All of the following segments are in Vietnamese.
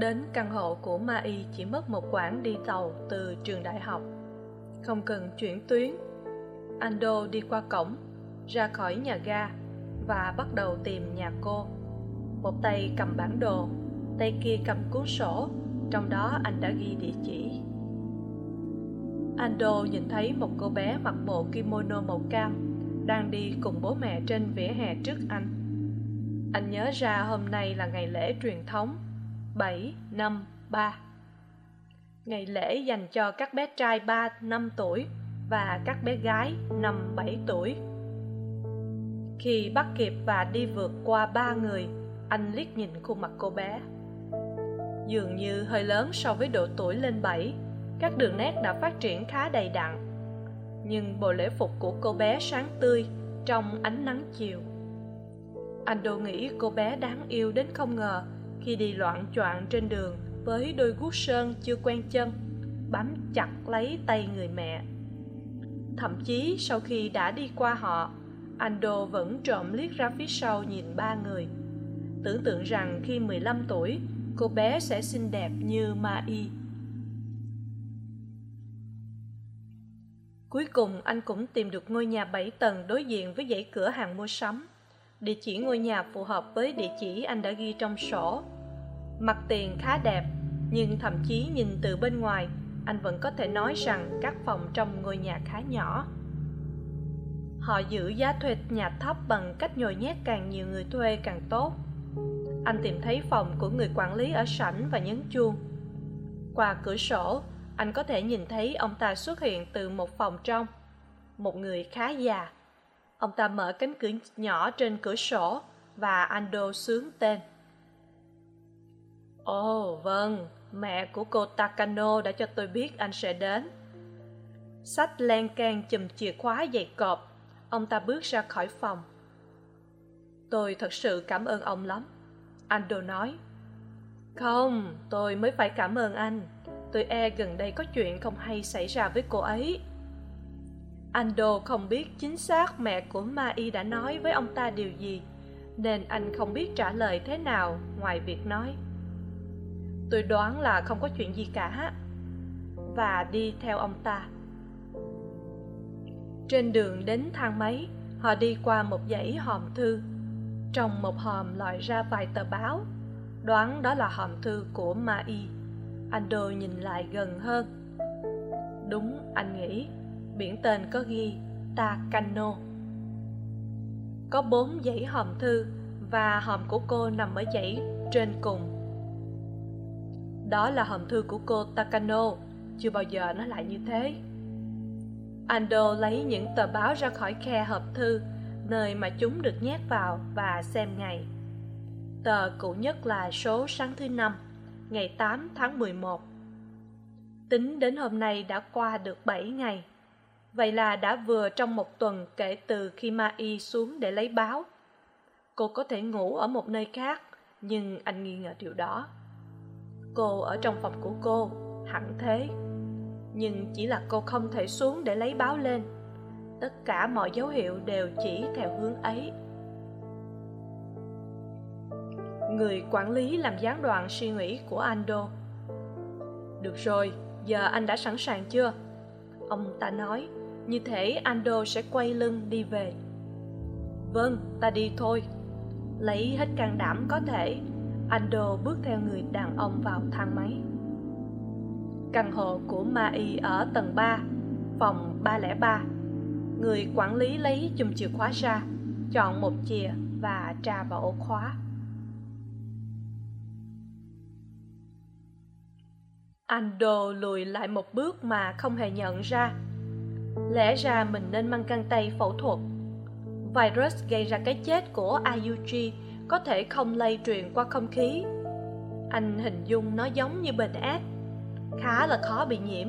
Đến căn hộ của Ma Y chỉ mất một quãng đi tàu từ trường đại học. Không cần chuyển tuyến. Ando đi qua cổng, ra khỏi nhà ga và bắt đầu tìm nhà cô. Một tay cầm bản đồ, tay kia cầm cuốn sổ, trong đó anh đã ghi địa chỉ. Ando nhìn thấy một cô bé mặc bộ kimono màu cam đang đi cùng bố mẹ trên vỉa hè trước anh. Anh nhớ ra hôm nay là ngày lễ truyền thống bảy, năm, ba. Ngày lễ dành cho các bé trai ba, năm tuổi và các bé gái, năm, bảy tuổi. Khi bắt kịp và đi vượt qua ba người, anh liếc nhìn khuôn mặt cô bé. Dường như hơi lớn so với độ tuổi lên bảy, các đường nét đã phát triển khá đầy đặn. Nhưng bộ lễ phục của cô bé sáng tươi trong ánh nắng chiều. Anh đô nghĩ cô bé đáng yêu đến không ngờ khi đi loạn choạng trên đường với đôi guốc sơn chưa quen chân, bám chặt lấy tay người mẹ. Thậm chí sau khi đã đi qua họ anh đô vẫn trộm liếc ra phía sau nhìn ba người. Tưởng tượng rằng khi mười lăm tuổi, cô bé sẽ xinh đẹp như ma y. Cuối cùng anh cũng tìm được ngôi nhà bảy tầng đối diện với dãy cửa hàng mua sắm địa chỉ ngôi nhà phù hợp với địa chỉ anh đã ghi trong sổ. Mặt tiền khá đẹp, nhưng thậm chí nhìn từ bên ngoài, anh vẫn có thể nói rằng các phòng trong ngôi nhà khá nhỏ. Họ giữ giá thuê nhà thấp bằng cách nhồi nhét càng nhiều người thuê càng tốt. Anh tìm thấy phòng của người quản lý ở sảnh và nhấn chuông. Qua cửa sổ, anh có thể nhìn thấy ông ta xuất hiện từ một phòng trong. Một người khá già ông ta mở cánh cửa nhỏ trên cửa sổ và ando sướng tên. Ồ vâng mẹ của cô takano đã cho tôi biết anh sẽ đến. Sách len can chùm chìa khóa dày cộp, ông ta bước ra khỏi phòng. Tôi thật sự cảm ơn ông lắm ando nói. Không, tôi mới phải cảm ơn anh. Tôi e gần đây có chuyện không hay xảy ra với cô ấy ando không biết chính xác mẹ của ma y đã nói với ông ta điều gì, nên anh không biết trả lời thế nào ngoài việc nói. Tôi đoán là không có chuyện gì cả, và đi theo ông ta. Trên đường đến thang máy, họ đi qua một dãy hòm thư. Trong một hòm lòi ra vài tờ báo, đoán đó là hòm thư của ma y anh nhìn lại gần hơn. Đúng, anh nghĩ biển tên có ghi takano. Có bốn dãy hòm thư và hòm của cô nằm ở dãy trên cùng. Đó là hòm thư của cô takano, chưa bao giờ nó lại như thế. Ando lấy những tờ báo ra khỏi khe hộp thư, nơi mà chúng được nhét vào và xem ngày. Tờ cũ nhất là số sáng thứ năm, ngày tám tháng mười một. Tính đến hôm nay đã qua được bảy ngày vậy là đã vừa trong một tuần kể từ khi ma y xuống để lấy báo. Cô có thể ngủ ở một nơi khác, nhưng anh nghi ngờ điều đó. Cô ở trong phòng của cô, hẳn thế. Nhưng chỉ là cô không thể xuống để lấy báo lên. Tất cả mọi dấu hiệu đều chỉ theo hướng ấy. Người quản lý làm gián đoạn suy nghĩ của ando. Được rồi, giờ anh đã sẵn sàng chưa? Ông ta nói như thể ando sẽ quay lưng đi về. Vâng ta đi thôi. Lấy hết can đảm có thể ando bước theo người đàn ông vào thang máy. Căn hộ của ma y ở tầng ba, phòng ba lẻ ba. Người quản lý lấy chùm chìa khóa ra, chọn một chìa và tra vào ổ khóa. Ando lùi lại một bước mà không hề nhận ra lẽ ra mình nên mang găng tay phẫu thuật. Virus gây ra cái chết của ayuji có thể không lây truyền qua không khí. Anh hình dung nó giống như bệnh ác khá là khó bị nhiễm.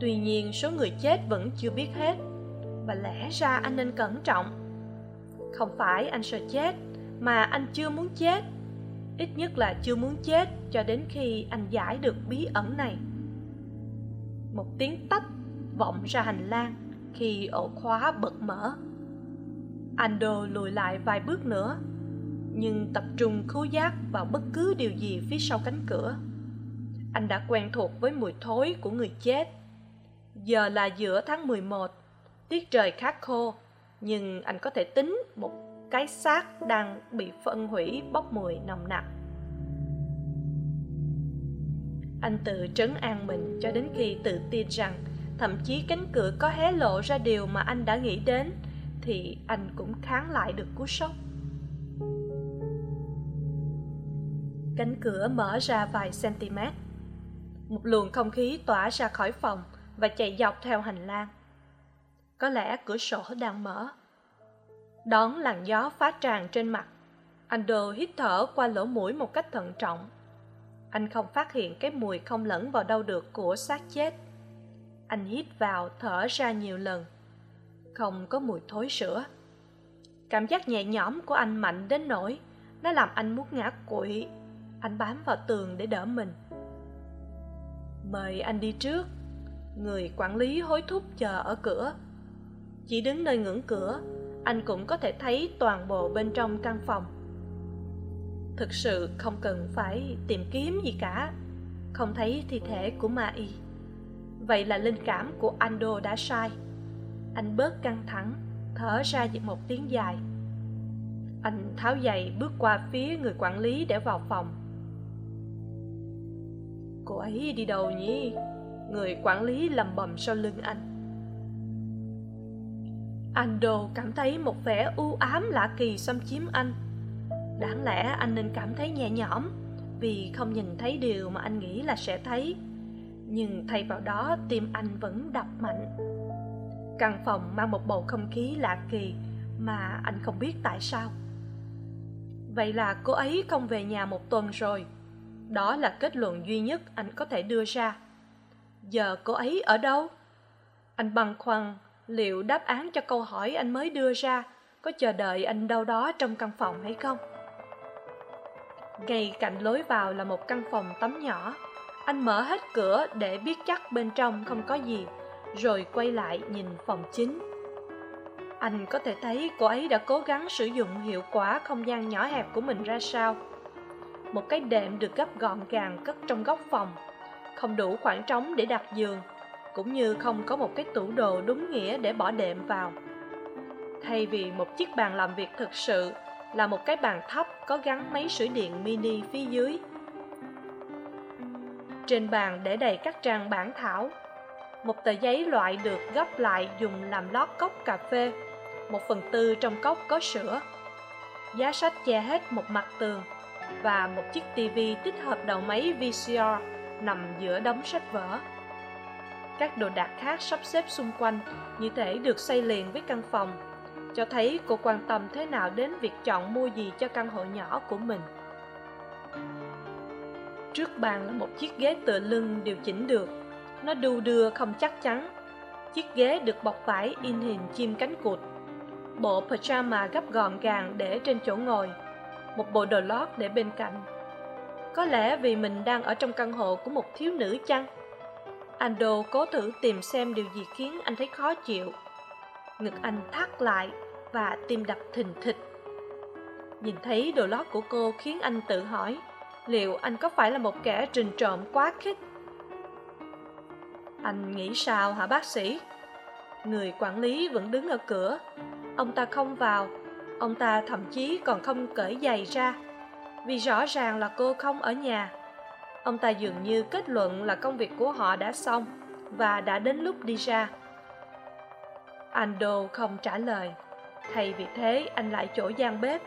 Tuy nhiên số người chết vẫn chưa biết hết, và lẽ ra anh nên cẩn trọng. Không phải anh sợ chết, mà anh chưa muốn chết. Ít nhất là chưa muốn chết cho đến khi anh giải được bí ẩn này. Một tiếng tách vọng ra hành lang khi ổ khóa bật mở. Ando lùi lại vài bước nữa, nhưng tập trung khứu giác vào bất cứ điều gì phía sau cánh cửa. Anh đã quen thuộc với mùi thối của người chết. Giờ là giữa tháng mười một, tiết trời khá khô, nhưng anh có thể tính một cái xác đang bị phân hủy bốc mùi nồng nặc. Anh tự trấn an mình cho đến khi tự tin rằng thậm chí cánh cửa có hé lộ ra điều mà anh đã nghĩ đến, thì anh cũng kháng lại được cú sốc. Cánh cửa mở ra vài cm một luồng không khí tỏa ra khỏi phòng và chạy dọc theo hành lang. Có lẽ cửa sổ đang mở. Đón làn gió phá tràn trên mặt, anh đồ hít thở qua lỗ mũi một cách thận trọng. Anh không phát hiện cái mùi không lẫn vào đâu được của xác chết anh hít vào, thở ra nhiều lần. Không có mùi thối sữa. Cảm giác nhẹ nhõm của anh mạnh đến nỗi nó làm anh muốn ngã quỵ. Anh bám vào tường để đỡ mình. Mời anh đi trước. Người quản lý hối thúc chờ ở cửa. Chỉ đứng nơi ngưỡng cửa, anh cũng có thể thấy toàn bộ bên trong căn phòng. Thực sự không cần phải tìm kiếm gì cả. Không thấy thi thể của ma y vậy là linh cảm của ando đã sai. Anh bớt căng thẳng, thở ra một tiếng dài. Anh tháo giày bước qua phía người quản lý để vào phòng. Cô ấy đi đâu nhỉ? Người quản lý lầm bầm sau lưng anh. Ando cảm thấy một vẻ u ám lạ kỳ xâm chiếm anh. Đáng lẽ anh nên cảm thấy nhẹ nhõm, vì không nhìn thấy điều mà anh nghĩ là sẽ thấy nhưng thay vào đó, tim anh vẫn đập mạnh. Căn phòng mang một bầu không khí lạ kỳ mà anh không biết tại sao. Vậy là cô ấy không về nhà một tuần rồi. Đó là kết luận duy nhất anh có thể đưa ra. Giờ cô ấy ở đâu? Anh băn khoăn liệu đáp án cho câu hỏi anh mới đưa ra có chờ đợi anh đâu đó trong căn phòng hay không. Ngay cạnh lối vào là một căn phòng tắm nhỏ anh mở hết cửa để biết chắc bên trong không có gì, rồi quay lại nhìn phòng chính. Anh có thể thấy cô ấy đã cố gắng sử dụng hiệu quả không gian nhỏ hẹp của mình ra sao. Một cái đệm được gấp gọn gàng cất trong góc phòng, không đủ khoảng trống để đặt giường, cũng như không có một cái tủ đồ đúng nghĩa để bỏ đệm vào. Thay vì một chiếc bàn làm việc thực sự, là một cái bàn thấp có gắn máy sưởi điện mini phía dưới trên bàn để đầy các trang bản thảo. Một tờ giấy loại được gấp lại dùng làm lót cốc cà phê, một phần tư trong cốc có sữa. Giá sách che hết một mặt tường và một chiếc tivi tích hợp đầu máy vcr nằm giữa đống sách vở. Các đồ đạc khác sắp xếp xung quanh, như thể được xây liền với căn phòng, cho thấy cô quan tâm thế nào đến việc chọn mua gì cho căn hộ nhỏ của mình trước bàn là một chiếc ghế tựa lưng điều chỉnh được. Nó đu đưa không chắc chắn. Chiếc ghế được bọc vải in hình chim cánh cụt. Bộ pajama gấp gọn gàng để trên chỗ ngồi, một bộ đồ lót để bên cạnh. Có lẽ vì mình đang ở trong căn hộ của một thiếu nữ chăng? Ando cố thử tìm xem điều gì khiến anh thấy khó chịu. Ngực anh thắt lại và tim đập thình thịch. Nhìn thấy đồ lót của cô khiến anh tự hỏi liệu anh có phải là một kẻ trình trộm quá khích? Anh nghĩ sao hả, bác sĩ? Người quản lý vẫn đứng ở cửa. Ông ta không vào. Ông ta thậm chí còn không cởi giày ra. Vì rõ ràng là cô không ở nhà. Ông ta dường như kết luận là công việc của họ đã xong và đã đến lúc đi ra. Anh đô không trả lời. Thay vì thế, anh lại chỗ gian bếp.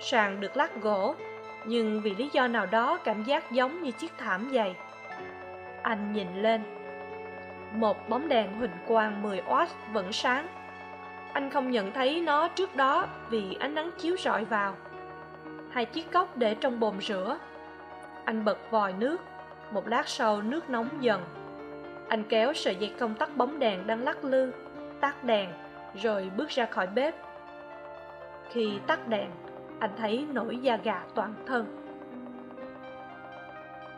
Sàn được lát gỗ nhưng vì lý do nào đó cảm giác giống như chiếc thảm dày. Anh nhìn lên. Một bóng đèn huỳnh quang 10 watt vẫn sáng. Anh không nhận thấy nó trước đó vì ánh nắng chiếu rọi vào. Hai chiếc cốc để trong bồn rửa. Anh bật vòi nước. Một lát sau nước nóng dần. Anh kéo sợi dây công tắc bóng đèn đang lắc lư, tắt đèn, rồi bước ra khỏi bếp. Khi tắt đèn anh thấy nổi da gà toàn thân.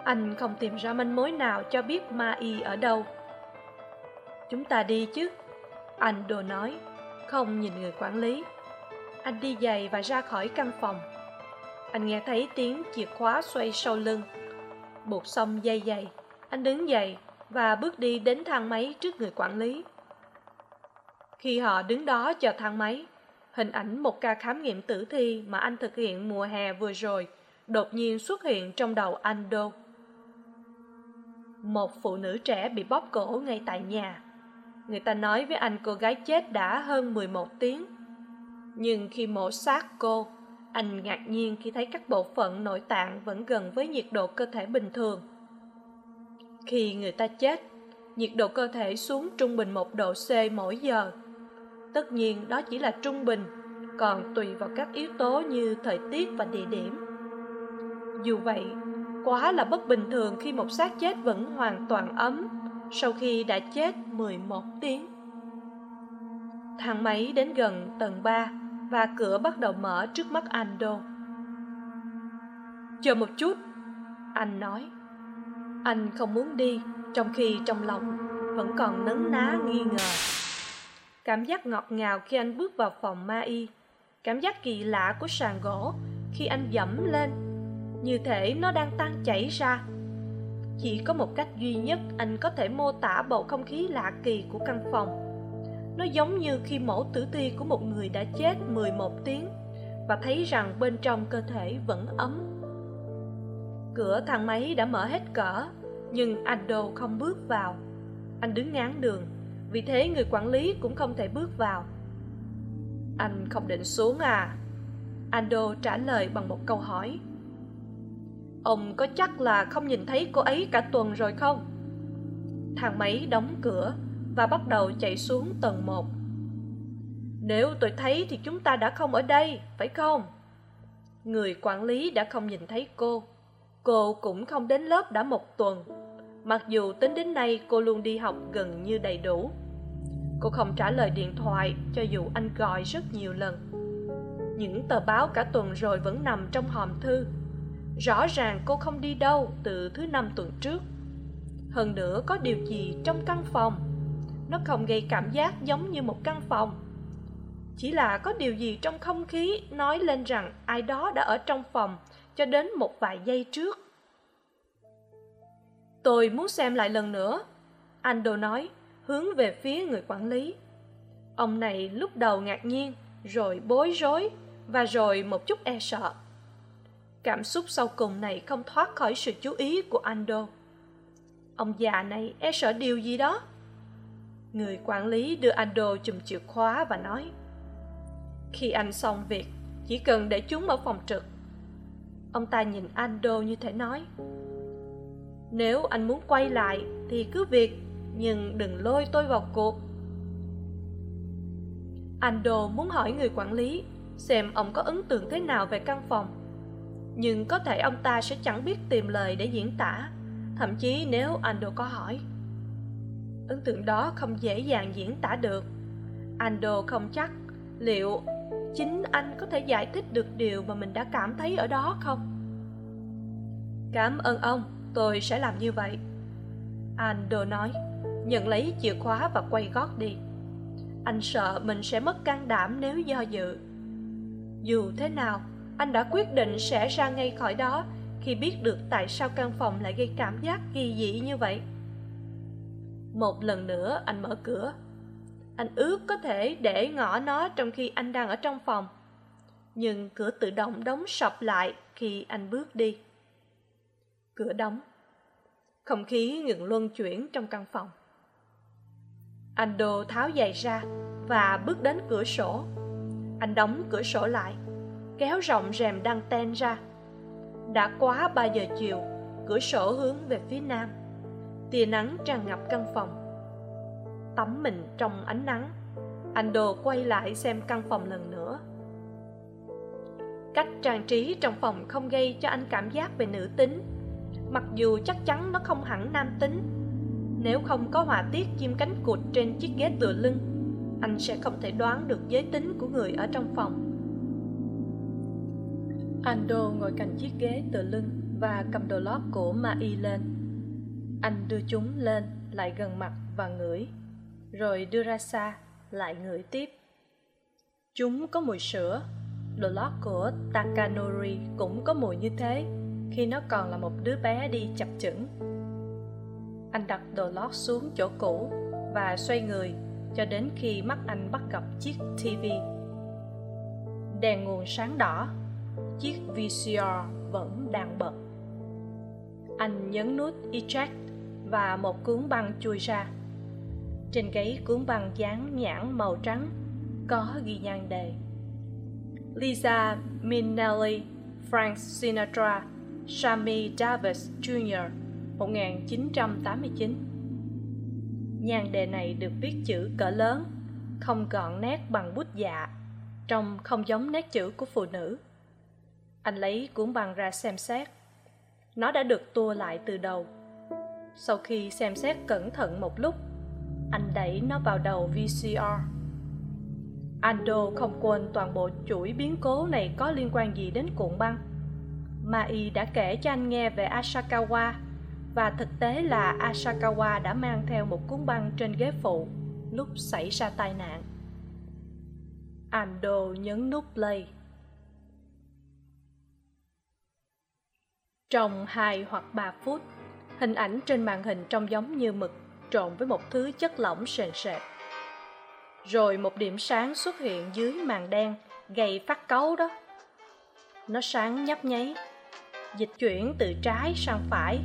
Anh không tìm ra manh mối nào cho biết ma y ở đâu. Chúng ta đi chứ? Anh đồ nói, không nhìn người quản lý. Anh đi giày và ra khỏi căn phòng. Anh nghe thấy tiếng chìa khóa xoay sau lưng. Buộc xong dây giày, anh đứng dậy và bước đi đến thang máy trước người quản lý. Khi họ đứng đó chờ thang máy hình ảnh một ca khám nghiệm tử thi mà anh thực hiện mùa hè vừa rồi, đột nhiên xuất hiện trong đầu anh đô một phụ nữ trẻ bị bóp cổ ngay tại nhà. Người ta nói với anh cô gái chết đã hơn mười một tiếng. Nhưng khi mổ xác cô, anh ngạc nhiên khi thấy các bộ phận nội tạng vẫn gần với nhiệt độ cơ thể bình thường. Khi người ta chết, nhiệt độ cơ thể xuống trung bình một độ c mỗi giờ tất nhiên, đó chỉ là trung bình, còn tùy vào các yếu tố như thời tiết và địa điểm. Dù vậy, quá là bất bình thường khi một xác chết vẫn hoàn toàn ấm sau khi đã chết mười một tiếng. Thang máy đến gần tầng ba và cửa bắt đầu mở trước mắt anh đô chờ một chút, anh nói. Anh không muốn đi, trong khi trong lòng vẫn còn nấn ná nghi ngờ cảm giác ngọt ngào khi anh bước vào phòng ma y cảm giác kỳ lạ của sàn gỗ khi anh dẫm lên. Như thể nó đang tan chảy ra. Chỉ có một cách duy nhất anh có thể mô tả bầu không khí lạ kỳ của căn phòng. Nó giống như khi mổ tử thi của một người đã chết mười một tiếng và thấy rằng bên trong cơ thể vẫn ấm. Cửa thang máy đã mở hết cỡ, nhưng ando không bước vào. Anh đứng ngán đường vì thế người quản lý cũng không thể bước vào. Anh không định xuống à? Ando trả lời bằng một câu hỏi. Ông có chắc là không nhìn thấy cô ấy cả tuần rồi không? Thang máy đóng cửa và bắt đầu chạy xuống tầng một. Nếu tôi thấy thì chúng ta đã không ở đây, phải không? Người quản lý đã không nhìn thấy cô. Cô cũng không đến lớp đã một tuần. Mặc dù tính đến nay cô luôn đi học gần như đầy đủ cô không trả lời điện thoại, cho dù anh gọi rất nhiều lần. Những tờ báo cả tuần rồi vẫn nằm trong hòm thư. Rõ ràng cô không đi đâu từ thứ năm tuần trước. Hơn nữa, có điều gì trong căn phòng? Nó không gây cảm giác giống như một căn phòng. Chỉ là có điều gì trong không khí nói lên rằng ai đó đã ở trong phòng cho đến một vài giây trước. Tôi muốn xem lại lần nữa anh đồ nói hướng về phía người quản lý. Ông này lúc đầu ngạc nhiên, rồi bối rối và rồi một chút e sợ. Cảm xúc sau cùng này không thoát khỏi sự chú ý của Ando. ông già này e sợ điều gì đó? Người quản lý đưa Ando chùm chìa khóa và nói, khi anh xong việc, chỉ cần để chúng ở phòng trực. Ông ta nhìn Ando như thể nói, nếu anh muốn quay lại thì cứ việc nhưng đừng lôi tôi vào cuộc. Anh đô muốn hỏi người quản lý xem ông có ấn tượng thế nào về căn phòng. Nhưng có thể ông ta sẽ chẳng biết tìm lời để diễn tả. Thậm chí nếu anh đô có hỏi, ấn tượng đó không dễ dàng diễn tả được. Anh đô không chắc liệu chính anh có thể giải thích được điều mà mình đã cảm thấy ở đó không. Cảm ơn ông, tôi sẽ làm như vậy. Anh đô nói nhận lấy chìa khóa và quay gót đi. Anh sợ mình sẽ mất can đảm nếu do dự. Dù thế nào, anh đã quyết định sẽ ra ngay khỏi đó khi biết được tại sao căn phòng lại gây cảm giác kỳ dị như vậy. Một lần nữa, anh mở cửa. Anh ước có thể để ngỏ nó trong khi anh đang ở trong phòng. Nhưng cửa tự động đóng sập lại khi anh bước đi. Cửa đóng. Không khí ngừng luân chuyển trong căn phòng anh đồ tháo giày ra và bước đến cửa sổ. Anh đóng cửa sổ lại, kéo rộng rèm đăng ten ra. Đã quá ba giờ chiều, cửa sổ hướng về phía nam. Tia nắng tràn ngập căn phòng. Tắm mình trong ánh nắng, anh đồ quay lại xem căn phòng lần nữa. Cách trang trí trong phòng không gây cho anh cảm giác về nữ tính, mặc dù chắc chắn nó không hẳn nam tính nếu không có họa tiết chim cánh cụt trên chiếc ghế tựa lưng, anh sẽ không thể đoán được giới tính của người ở trong phòng. Ando ngồi cạnh chiếc ghế tựa lưng và cầm đồ lót của ma y lên. Anh đưa chúng lên, lại gần mặt và ngửi, rồi đưa ra xa, lại ngửi tiếp. Chúng có mùi sữa, đồ lót của takanori cũng có mùi như thế, khi nó còn là một đứa bé đi chập chững anh đặt đồ lót xuống chỗ cũ và xoay người cho đến khi mắt anh bắt gặp chiếc tv đèn nguồn sáng đỏ, chiếc vcr vẫn đang bật. Anh nhấn nút eject và một cuốn băng chui ra. Trên gáy cuốn băng dán nhãn màu trắng có ghi nhan đề, lisa minnelli, frank sinatra, sammy davis jr 1989 nhan đề này được viết chữ cỡ lớn, không gọn nét bằng bút dạ trông không giống nét chữ của phụ nữ. Anh lấy cuốn băng ra xem xét. Nó đã được tua lại từ đầu. Sau khi xem xét cẩn thận một lúc, anh đẩy nó vào đầu vcr ando không quên toàn bộ chuỗi biến cố này có liên quan gì đến cuộn băng mai đã kể cho anh nghe về asakawa và thực tế là asakawa đã mang theo một cuốn băng trên ghế phụ lúc xảy ra tai nạn. Ando nhấn nút play trong hai hoặc ba phút, hình ảnh trên màn hình trông giống như mực trộn với một thứ chất lỏng sền sệt. Rồi một điểm sáng xuất hiện dưới màn đen gây phát cấu đó. Nó sáng nhấp nháy, dịch chuyển từ trái sang phải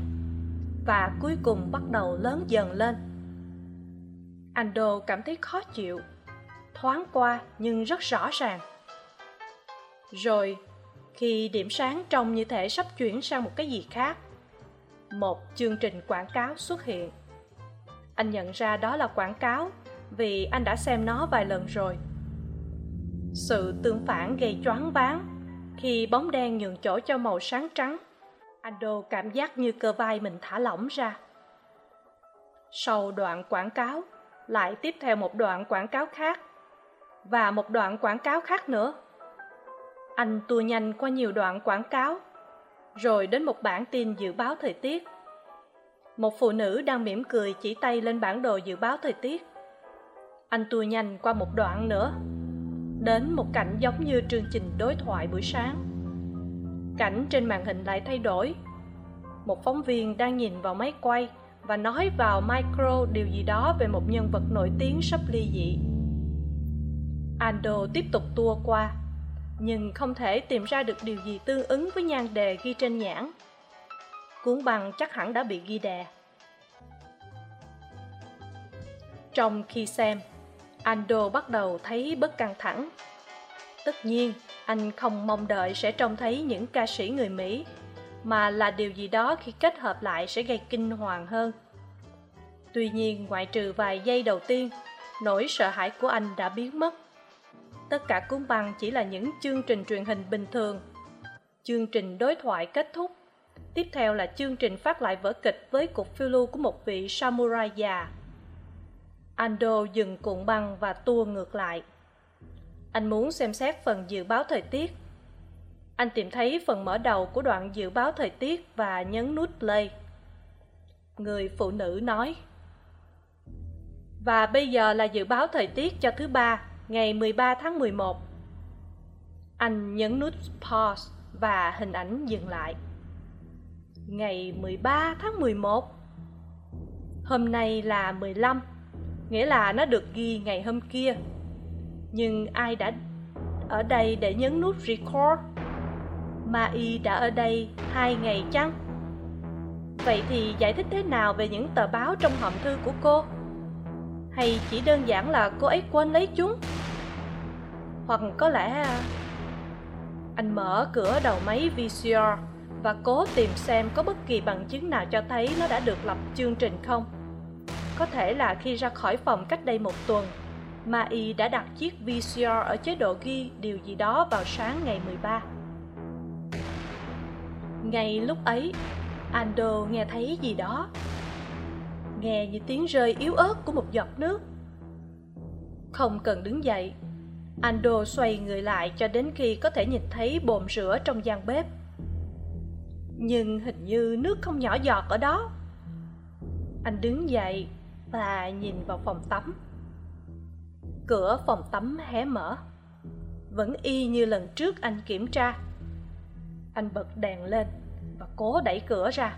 và cuối cùng bắt đầu lớn dần lên. Ando cảm thấy khó chịu, thoáng qua nhưng rất rõ ràng. Rồi, khi điểm sáng trông như thể sắp chuyển sang một cái gì khác, một chương trình quảng cáo xuất hiện. Anh nhận ra đó là quảng cáo vì anh đã xem nó vài lần rồi. Sự tương phản gây choáng váng khi bóng đen nhường chỗ cho màu sáng trắng ando cảm giác như cơ vai mình thả lỏng ra. Sau đoạn quảng cáo, lại tiếp theo một đoạn quảng cáo khác. Và một đoạn quảng cáo khác nữa. Anh tua nhanh qua nhiều đoạn quảng cáo, rồi đến một bản tin dự báo thời tiết. Một phụ nữ đang mỉm cười chỉ tay lên bản đồ dự báo thời tiết. Anh tua nhanh qua một đoạn nữa, đến một cảnh giống như chương trình đối thoại buổi sáng cảnh trên màn hình lại thay đổi. Một phóng viên đang nhìn vào máy quay và nói vào micro điều gì đó về một nhân vật nổi tiếng sắp ly dị. Ando tiếp tục tua qua, nhưng không thể tìm ra được điều gì tương ứng với nhan đề ghi trên nhãn. Cuốn băng chắc hẳn đã bị ghi đè. Trong khi xem ando bắt đầu thấy bất căng thẳng tất nhiên, anh không mong đợi sẽ trông thấy những ca sĩ người mỹ, mà là điều gì đó khi kết hợp lại sẽ gây kinh hoàng hơn. Tuy nhiên, ngoại trừ vài giây đầu tiên, nỗi sợ hãi của anh đã biến mất. Tất cả cuốn băng chỉ là những chương trình truyền hình bình thường. Chương trình đối thoại kết thúc. Tiếp theo là chương trình phát lại vở kịch với cuộc phiêu lưu của một vị samurai già. Ando dừng cuộn băng và tua ngược lại anh muốn xem xét phần dự báo thời tiết anh tìm thấy phần mở đầu của đoạn dự báo thời tiết và nhấn nút play người phụ nữ nói và bây giờ là dự báo thời tiết cho thứ ba ngày 13 tháng 11. Anh nhấn nút pause và hình ảnh dừng lại. Ngày 13 tháng 11. Hôm nay là 15, nghĩa là nó được ghi ngày hôm kia. Nhưng ai đã ở đây để nhấn nút record? Ma Y đã ở đây hai ngày chăng? Vậy thì giải thích thế nào về những tờ báo trong hòm thư của cô? hay chỉ đơn giản là cô ấy quên lấy chúng hoặc có lẽ à, anh mở cửa đầu máy vcr và cố tìm xem có bất kỳ bằng chứng nào cho thấy nó đã được lập chương trình không có thể là khi ra khỏi phòng cách đây một tuần mà y đã đặt chiếc vcr ở chế độ ghi điều gì đó vào sáng ngày 13. ngay lúc ấy, ando nghe thấy gì đó. Nghe như tiếng rơi yếu ớt của một giọt nước. Không cần đứng dậy, ando xoay người lại cho đến khi có thể nhìn thấy bồn rửa trong gian bếp. Nhưng hình như nước không nhỏ giọt ở đó. Anh đứng dậy và nhìn vào phòng tắm cửa phòng tắm hé mở. Vẫn y như lần trước anh kiểm tra. Anh bật đèn lên và cố đẩy cửa ra.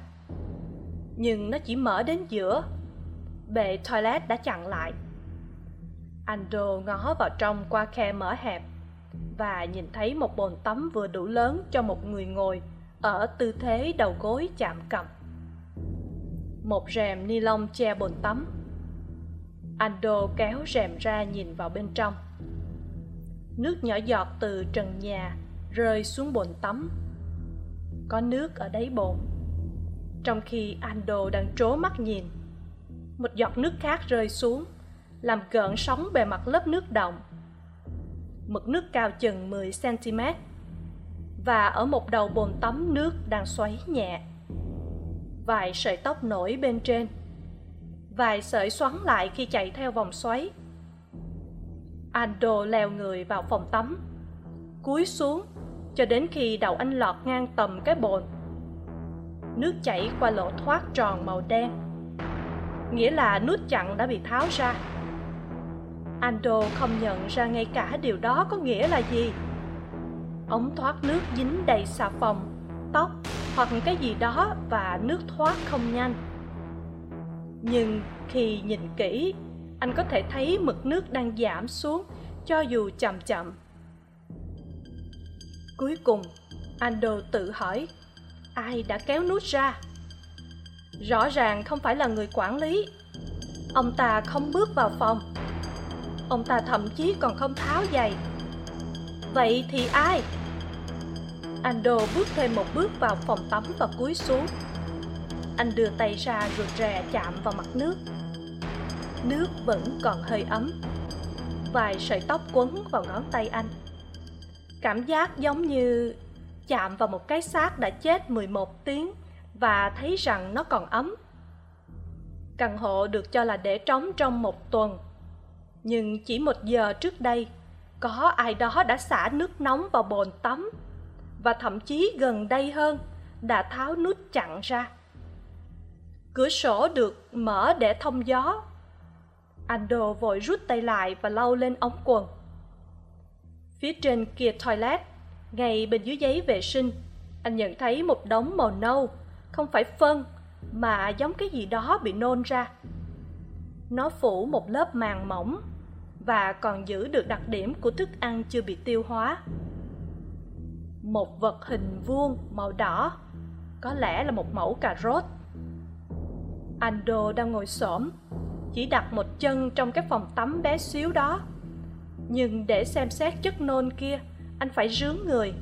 Nhưng nó chỉ mở đến giữa. Bệ toilet đã chặn lại. Ando ngó vào trong qua khe mở hẹp và nhìn thấy một bồn tắm vừa đủ lớn cho một người ngồi ở tư thế đầu gối chạm cầm một rèm ni lông che bồn tắm ando kéo rèm ra nhìn vào bên trong. Nước nhỏ giọt từ trần nhà rơi xuống bồn tắm. Có nước ở đáy bồn. Trong khi ando đang trố mắt nhìn, một giọt nước khác rơi xuống, làm gợn sóng bề mặt lớp nước động mực nước cao chừng 10 cm và ở một đầu bồn tắm nước đang xoáy nhẹ. Vài sợi tóc nổi bên trên vài sợi xoắn lại khi chạy theo vòng xoáy. Ando leo người vào phòng tắm, cúi xuống cho đến khi đầu anh lọt ngang tầm cái bồn. Nước chảy qua lỗ thoát tròn màu đen, nghĩa là nút chặn đã bị tháo ra. Ando không nhận ra ngay cả điều đó có nghĩa là gì. Ống thoát nước dính đầy xà phòng, tóc hoặc cái gì đó và nước thoát không nhanh nhưng khi nhìn kỹ, anh có thể thấy mực nước đang giảm xuống, cho dù chậm chậm. Cuối cùng, ando tự hỏi, ai đã kéo nút ra? Rõ ràng không phải là người quản lý. Ông ta không bước vào phòng. Ông ta thậm chí còn không tháo giày. Vậy thì ai? Ando bước thêm một bước vào phòng tắm và cúi xuống anh đưa tay ra rụt rè chạm vào mặt nước. Nước vẫn còn hơi ấm. Vài sợi tóc quấn vào ngón tay anh. Cảm giác giống như chạm vào một cái xác đã chết mười một tiếng và thấy rằng nó còn ấm. Căn hộ được cho là để trống trong một tuần. Nhưng chỉ một giờ trước đây, có ai đó đã xả nước nóng vào bồn tắm và thậm chí gần đây hơn, đã tháo nút chặn ra cửa sổ được mở để thông gió. Ando vội rút tay lại và lau lên ống quần. Phía trên kia toilet, ngay bên dưới giấy vệ sinh, anh nhận thấy một đống màu nâu, không phải phân, mà giống cái gì đó bị nôn ra. Nó phủ một lớp màng mỏng và còn giữ được đặc điểm của thức ăn chưa bị tiêu hóa. Một vật hình vuông màu đỏ, có lẽ là một mẫu cà rốt ando đang ngồi xổm, chỉ đặt một chân trong cái phòng tắm bé xíu đó. Nhưng để xem xét chất nôn kia, anh phải rướn người.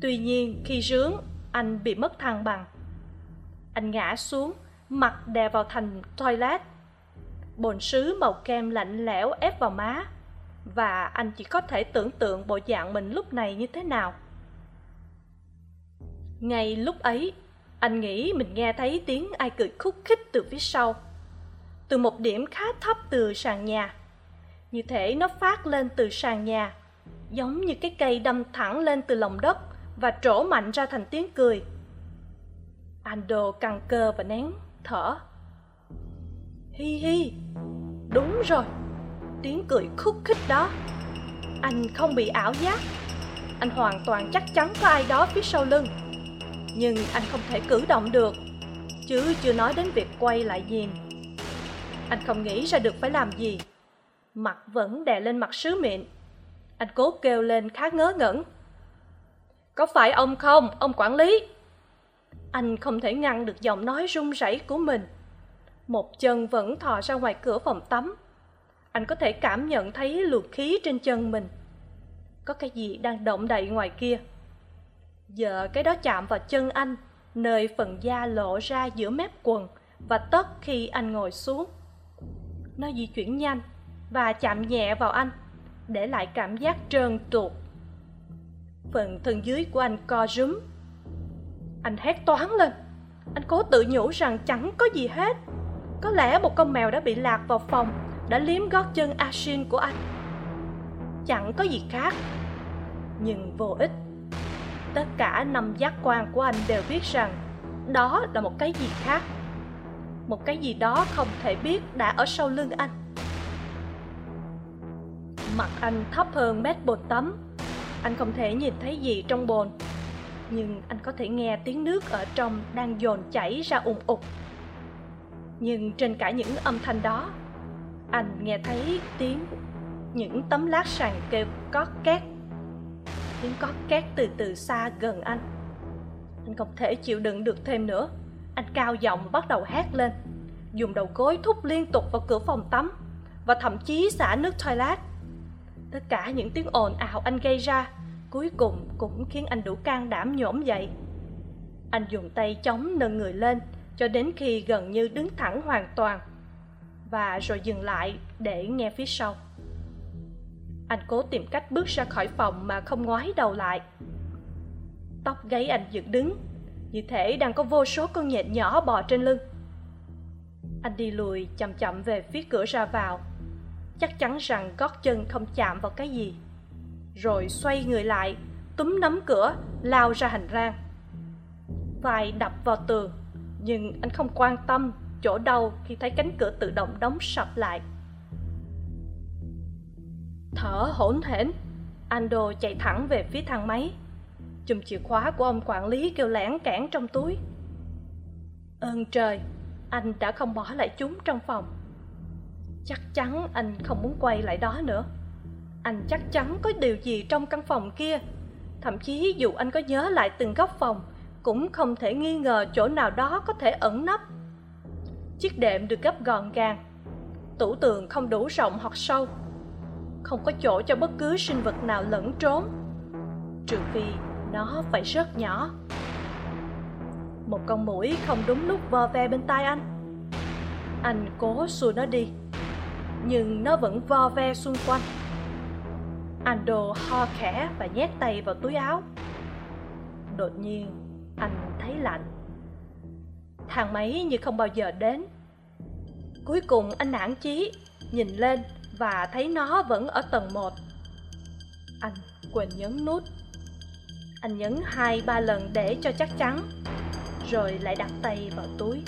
Tuy nhiên, khi rướn anh bị mất thăng bằng. Anh ngã xuống, mặt đè vào thành toilet. Bồn sứ màu kem lạnh lẽo ép vào má. Và anh chỉ có thể tưởng tượng bộ dạng mình lúc này như thế nào. Ngay lúc ấy anh nghĩ mình nghe thấy tiếng ai cười khúc khích từ phía sau. Từ một điểm khá thấp từ sàn nhà. Như thể nó phát lên từ sàn nhà, giống như cái cây đâm thẳng lên từ lòng đất và trổ mạnh ra thành tiếng cười. Ando căng cơ và nén thở. Hi hi, đúng rồi, tiếng cười khúc khích đó. Anh không bị ảo giác. Anh hoàn toàn chắc chắn có ai đó phía sau lưng nhưng anh không thể cử động được. Chứ chưa nói đến việc quay lại nhìn. Anh không nghĩ ra được phải làm gì. Mặt vẫn đè lên mặt sứ miệng anh cố kêu lên khá ngớ ngẩn. Có phải ông không? Ông quản lý. Anh không thể ngăn được giọng nói run rẩy của mình. Một chân vẫn thò ra ngoài cửa phòng tắm. Anh có thể cảm nhận thấy luồng khí trên chân mình. Có cái gì đang động đậy ngoài kia? Giờ cái đó chạm vào chân anh, nơi phần da lộ ra giữa mép quần và tất khi anh ngồi xuống. Nó di chuyển nhanh và chạm nhẹ vào anh, để lại cảm giác trơn tuột. Phần thân dưới của anh co rúm. Anh hét toáng lên. Anh cố tự nhủ rằng chẳng có gì hết. Có lẽ một con mèo đã bị lạc vào phòng, đã liếm gót chân ashin của anh. Chẳng có gì khác. Nhưng vô ích tất cả năm giác quan của anh đều biết rằng đó là một cái gì khác. Một cái gì đó không thể biết đã ở sau lưng anh. Mặt anh thấp hơn mét bồn tắm. Anh không thể nhìn thấy gì trong bồn. Nhưng anh có thể nghe tiếng nước ở trong đang dồn chảy ra ùn ục nhưng trên cả những âm thanh đó, anh nghe thấy tiếng những tấm lát sàn kêu cót két tiếng cót két từ từ xa gần anh. Anh không thể chịu đựng được thêm nữa. Anh cao giọng bắt đầu hét lên, dùng đầu gối thúc liên tục vào cửa phòng tắm và thậm chí xả nước toilet. Tất cả những tiếng ồn ào anh gây ra cuối cùng cũng khiến anh đủ can đảm nhổm dậy. Anh dùng tay chống nâng người lên cho đến khi gần như đứng thẳng hoàn toàn và rồi dừng lại để nghe phía sau anh cố tìm cách bước ra khỏi phòng mà không ngoái đầu lại. Tóc gáy anh dựng đứng, như thể đang có vô số con nhện nhỏ bò trên lưng. Anh đi lùi chậm chậm về phía cửa ra vào. Chắc chắn rằng gót chân không chạm vào cái gì. Rồi xoay người lại, túm nắm cửa, lao ra hành lang. Vai đập vào tường, nhưng anh không quan tâm chỗ đâu khi thấy cánh cửa tự động đóng sập lại thở hổn hển. Ando chạy thẳng về phía thang máy. Chùm chìa khóa của ông quản lý kêu lẻn cản trong túi. Ơn trời, anh đã không bỏ lại chúng trong phòng. Chắc chắn anh không muốn quay lại đó nữa. Anh chắc chắn có điều gì trong căn phòng kia. Thậm chí dù anh có nhớ lại từng góc phòng, cũng không thể nghi ngờ chỗ nào đó có thể ẩn nấp. Chiếc đệm được gấp gọn gàng. Tủ tường không đủ rộng hoặc sâu không có chỗ cho bất cứ sinh vật nào lẫn trốn, trừ phi nó phải rất nhỏ. Một con mũi không đúng lúc vò ve bên tai anh. Anh cố xua nó đi, nhưng nó vẫn vo ve xung quanh. Anh đồ ho khẽ và nhét tay vào túi áo. Đột nhiên, anh thấy lạnh. Thang máy như không bao giờ đến. Cuối cùng anh nản chí, nhìn lên và thấy nó vẫn ở tầng một. Anh quên nhấn nút. Anh nhấn hai ba lần để cho chắc chắn, rồi lại đặt tay vào túi.